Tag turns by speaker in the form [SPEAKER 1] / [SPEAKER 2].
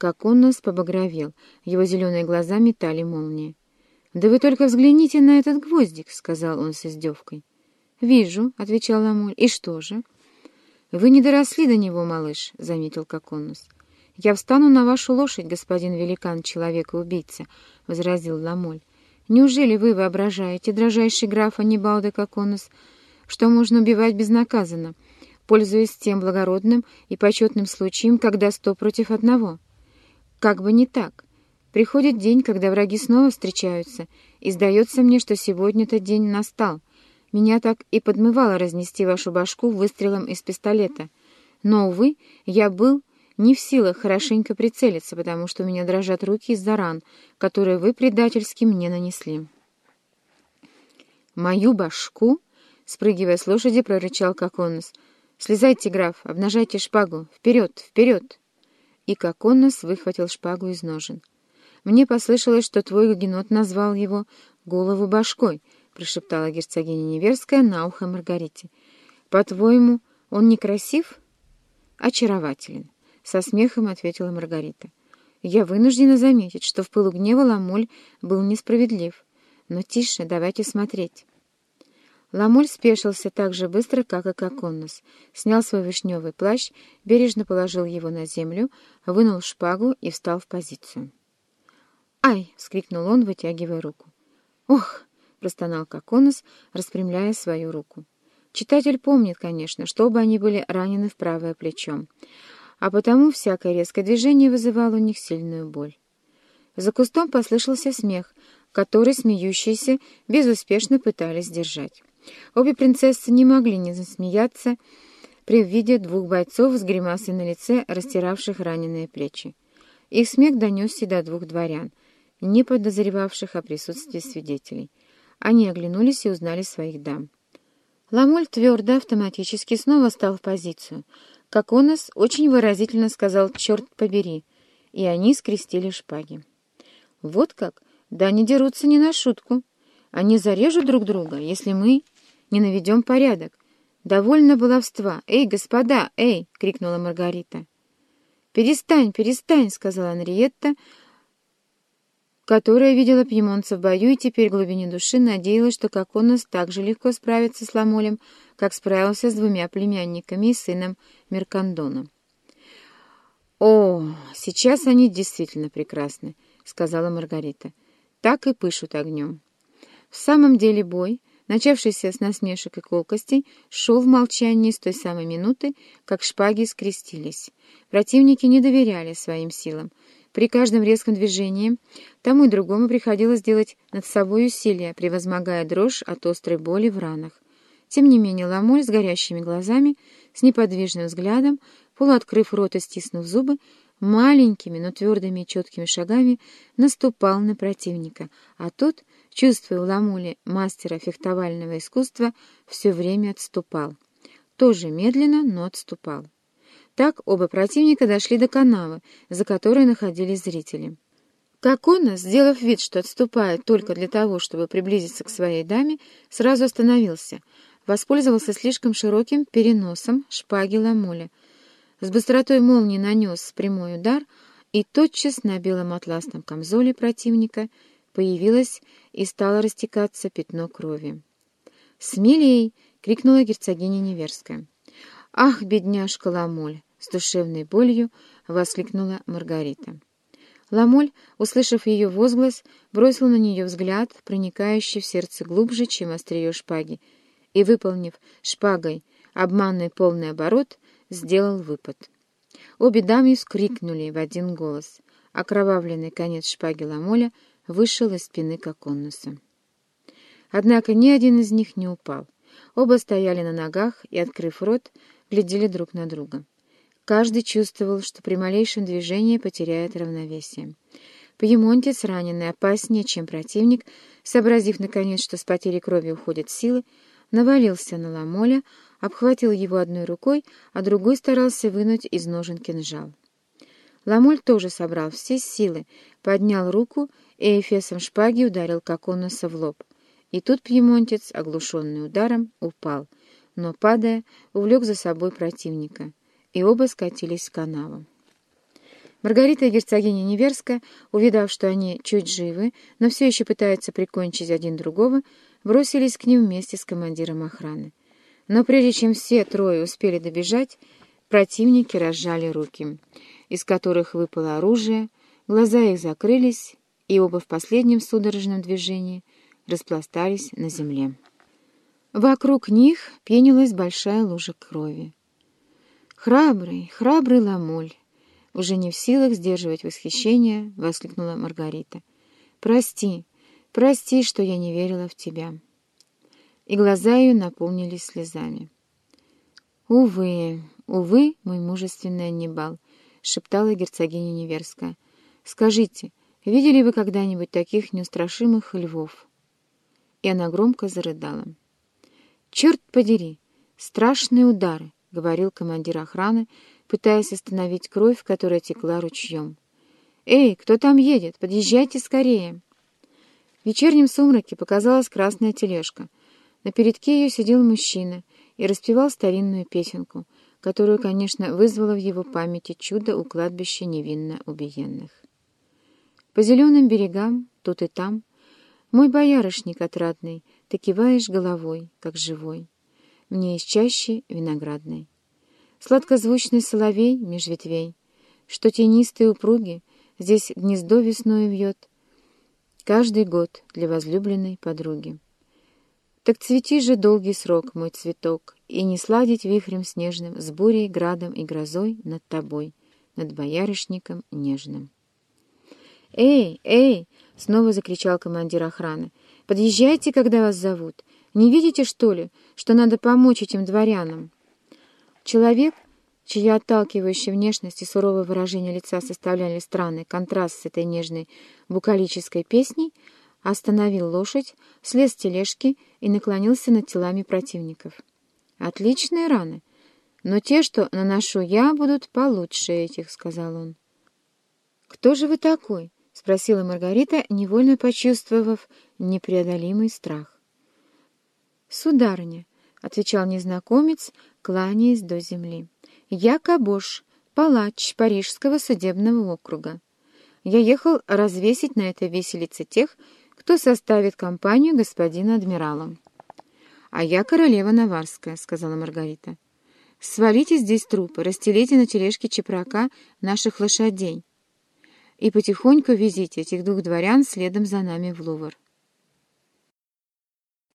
[SPEAKER 1] Как он нас побагровел, его зеленые глаза метали молнии. «Да вы только взгляните на этот гвоздик», — сказал он с издевкой. «Вижу», — отвечал Ламоль. «И что же?» «Вы не доросли до него, малыш», — заметил Коконус. «Я встану на вашу лошадь, господин великан, человека-убийца», — возразил Ламоль. «Неужели вы воображаете, дрожайший граф Аннибал де Коконус, что можно убивать безнаказанно, пользуясь тем благородным и почетным случаем, когда сто против одного? Как бы не так». Приходит день, когда враги снова встречаются, и сдается мне, что сегодня этот день настал. Меня так и подмывало разнести вашу башку выстрелом из пистолета. Но, увы, я был не в силах хорошенько прицелиться, потому что у меня дрожат руки из-за ран, которые вы предательски мне нанесли. «Мою башку?» — спрыгивая с лошади, прорычал Коконос. «Слезайте, граф, обнажайте шпагу! Вперед, вперед!» И Коконос выхватил шпагу из ножен. «Мне послышалось, что твой гугенот назвал его голову башкой», — прошептала герцогиня Неверская на ухо Маргарите. «По-твоему, он некрасив?» «Очарователен», — со смехом ответила Маргарита. «Я вынуждена заметить, что в пылу гнева Ламоль был несправедлив. Но тише, давайте смотреть». Ламоль спешился так же быстро, как и Коконнос, снял свой вишневый плащ, бережно положил его на землю, вынул шпагу и встал в позицию. «Ай!» — вскрикнул он, вытягивая руку. «Ох!» — простонал Коконос, распрямляя свою руку. Читатель помнит, конечно, что оба они были ранены в правое плечо, а потому всякое резкое движение вызывало у них сильную боль. За кустом послышался смех, который смеющиеся безуспешно пытались сдержать. Обе принцессы не могли не засмеяться при виде двух бойцов с гримасой на лице, растиравших раненые плечи. Их смех донесся до двух дворян, не подозревавших о присутствии свидетелей. Они оглянулись и узнали своих дам. Ламоль твердо, автоматически снова стал в позицию. Как он нас очень выразительно сказал «черт побери», и они скрестили шпаги. Вот как? Да они дерутся не на шутку. Они зарежут друг друга, если мы не наведем порядок. Довольно баловства. «Эй, господа, эй!» — крикнула Маргарита. «Перестань, перестань!» — сказала Анриетта, которая видела пьемонца в бою и теперь в глубине души надеялась, что Коконос так же легко справится с Ламолем, как справился с двумя племянниками и сыном Меркандоном. «О, сейчас они действительно прекрасны», — сказала Маргарита. «Так и пышут огнем». В самом деле бой, начавшийся с насмешек и колкостей, шел в молчании с той самой минуты, как шпаги скрестились. Противники не доверяли своим силам, при каждом резком движении тому и другому приходилось делать над собой усилия, превозмогая дрожь от острой боли в ранах. Тем не менее Ламоль с горящими глазами, с неподвижным взглядом, полуоткрыв рот и стиснув зубы, маленькими, но твердыми и четкими шагами наступал на противника, а тот, чувствуя Ламули мастера фехтовального искусства, все время отступал. Тоже медленно, но отступал. Так оба противника дошли до канавы, за которой находились зрители. Кокона, сделав вид, что отступает только для того, чтобы приблизиться к своей даме, сразу остановился, воспользовался слишком широким переносом шпаги Ламуля, с быстротой молнии нанес прямой удар, и тотчас на белом атласном камзоле противника появилось и стало растекаться пятно крови. «Смелей!» — крикнула герцогиня Неверская. «Ах, бедняжка Ламоль!» — с душевной болью воскликнула Маргарита. Ламоль, услышав ее возглас, бросил на нее взгляд, проникающий в сердце глубже, чем острие шпаги, и, выполнив шпагой обманный полный оборот, сделал выпад. Обе дамы скрикнули в один голос. Окровавленный конец шпаги Ламоля вышел из спины Коконнуса. Однако ни один из них не упал. Оба стояли на ногах и, открыв рот, глядели друг на друга. Каждый чувствовал, что при малейшем движении потеряет равновесие. Пьемонтец, раненый опаснее, чем противник, сообразив, наконец, что с потерей крови уходят силы, навалился на Ламоля, обхватил его одной рукой, а другой старался вынуть из ножен кинжал. Ламоль тоже собрал все силы, поднял руку и эфесом шпаги ударил Коконоса в лоб. И тут пьемонтец, оглушенный ударом, упал, но, падая, увлек за собой противника — и оба скатились в канаву. Маргарита и герцогиня Неверская, увидав, что они чуть живы, но все еще пытаются прикончить один другого, бросились к ним вместе с командиром охраны. Но прежде чем все трое успели добежать, противники разжали руки, из которых выпало оружие, глаза их закрылись, и оба в последнем судорожном движении распластались на земле. Вокруг них пенилась большая лужа крови. «Храбрый, храбрый Ламоль!» Уже не в силах сдерживать восхищение, воскликнула Маргарита. «Прости, прости, что я не верила в тебя». И глаза ее наполнились слезами. «Увы, увы, мой мужественный Аннибал», — шептала герцогиня Неверская. «Скажите, видели вы когда-нибудь таких неустрашимых львов?» И она громко зарыдала. «Черт подери! Страшные удары!» — говорил командир охраны, пытаясь остановить кровь, которая текла ручьем. «Эй, кто там едет? Подъезжайте скорее!» В вечернем сумраке показалась красная тележка. На передке ее сидел мужчина и распевал старинную песенку, которую, конечно, вызвало в его памяти чудо у кладбища невинно убиенных. По зеленым берегам, тут и там, мой боярышник отрадный, ты киваешь головой, как живой. Мне из чащи виноградной. Сладкозвучный соловей меж ветвей, Что тенистые упруги Здесь гнездо весной вьет, Каждый год для возлюбленной подруги. Так цвети же долгий срок, мой цветок, И не сладить вихрем снежным С бурей, градом и грозой Над тобой, над боярышником нежным. «Эй, эй!» — снова закричал командир охраны. «Подъезжайте, когда вас зовут. Не видите, что ли, что надо помочь этим дворянам?» Человек, чья отталкивающая внешность и суровое выражение лица составляли странный контраст с этой нежной букалической песней, остановил лошадь, слез с тележки и наклонился над телами противников. «Отличные раны, но те, что наношу я, будут получше этих», — сказал он. «Кто же вы такой?» — спросила Маргарита, невольно почувствовав непреодолимый страх. «Сударыня», — отвечал незнакомец, кланяясь до земли. «Я Кабош, палач Парижского судебного округа. Я ехал развесить на этой виселице тех, кто составит компанию господина адмирала». «А я королева Наварская», — сказала Маргарита. «Свалите здесь трупы, расстелите на тележке чепрака наших лошадей и потихоньку везите этих двух дворян следом за нами в Лувр».